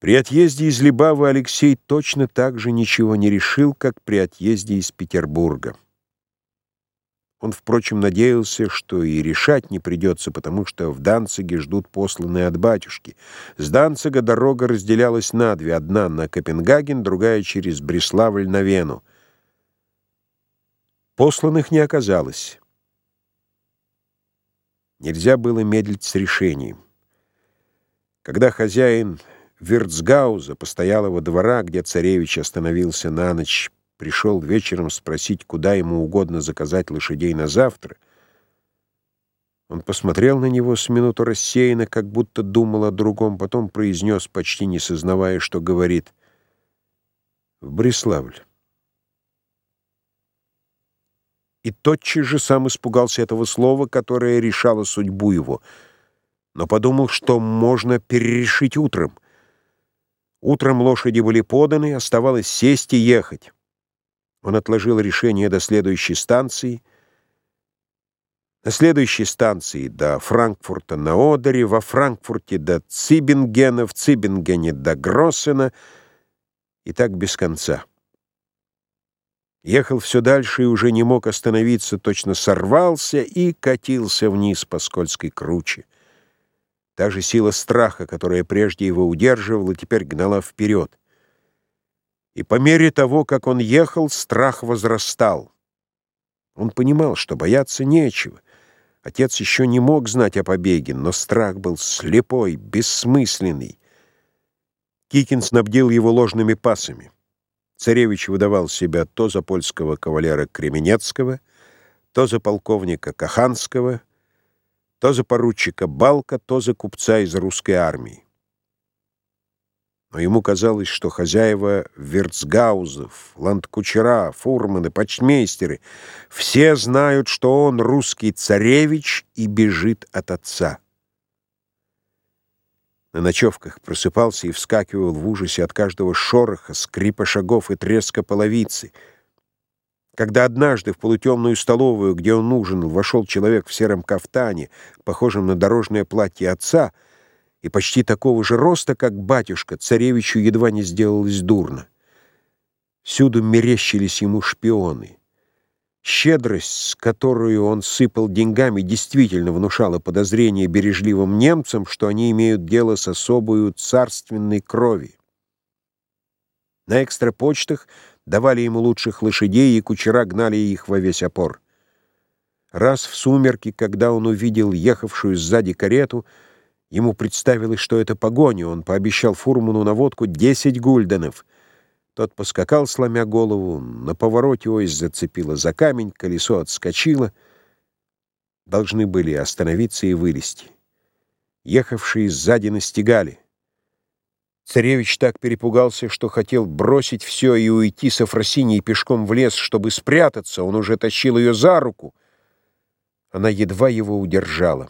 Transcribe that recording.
При отъезде из Либавы Алексей точно так же ничего не решил, как при отъезде из Петербурга. Он, впрочем, надеялся, что и решать не придется, потому что в Данциге ждут посланные от батюшки. С Данцига дорога разделялась на две, одна на Копенгаген, другая через Бреславль на Вену. Посланных не оказалось. Нельзя было медлить с решением. Когда хозяин Вирцгауза, постоялого двора, где царевич остановился на ночь, пришел вечером спросить, куда ему угодно заказать лошадей на завтра. Он посмотрел на него с минуту рассеянно, как будто думал о другом, потом произнес, почти не сознавая, что говорит, «В Бреславль». И тотчас же сам испугался этого слова, которое решало судьбу его, но подумал, что можно перерешить утром — Утром лошади были поданы, оставалось сесть и ехать. Он отложил решение до следующей станции. На следующей станции до Франкфурта на Одере, во Франкфурте до Цибингена, в Цибингене до Гроссена и так без конца. Ехал все дальше и уже не мог остановиться, точно сорвался и катился вниз по скользкой круче. Та же сила страха, которая прежде его удерживала, теперь гнала вперед. И по мере того, как он ехал, страх возрастал. Он понимал, что бояться нечего. Отец еще не мог знать о побеге, но страх был слепой, бессмысленный. Кикин снабдил его ложными пасами. Царевич выдавал себя то за польского кавалера Кременецкого, то за полковника Каханского — то за поручика Балка, то за купца из русской армии. Но ему казалось, что хозяева Вирцгаузов, ландкучера, фурманы, почтмейстеры все знают, что он русский царевич и бежит от отца. На ночевках просыпался и вскакивал в ужасе от каждого шороха, скрипа шагов и треска половицы — когда однажды в полутемную столовую, где он ужинал, вошел человек в сером кафтане, похожем на дорожное платье отца, и почти такого же роста, как батюшка, царевичу едва не сделалось дурно. Всюду мерещились ему шпионы. Щедрость, с которой он сыпал деньгами, действительно внушала подозрение бережливым немцам, что они имеют дело с особою царственной крови. На экстрапочтах давали ему лучших лошадей, и кучера гнали их во весь опор. Раз в сумерки, когда он увидел ехавшую сзади карету, ему представилось, что это погоня. Он пообещал фурману на водку десять гульденов. Тот поскакал, сломя голову, на повороте ось зацепило за камень, колесо отскочило. Должны были остановиться и вылезти. Ехавшие сзади настигали. Царевич так перепугался, что хотел бросить все и уйти с Афросиньей пешком в лес, чтобы спрятаться. Он уже тащил ее за руку. Она едва его удержала.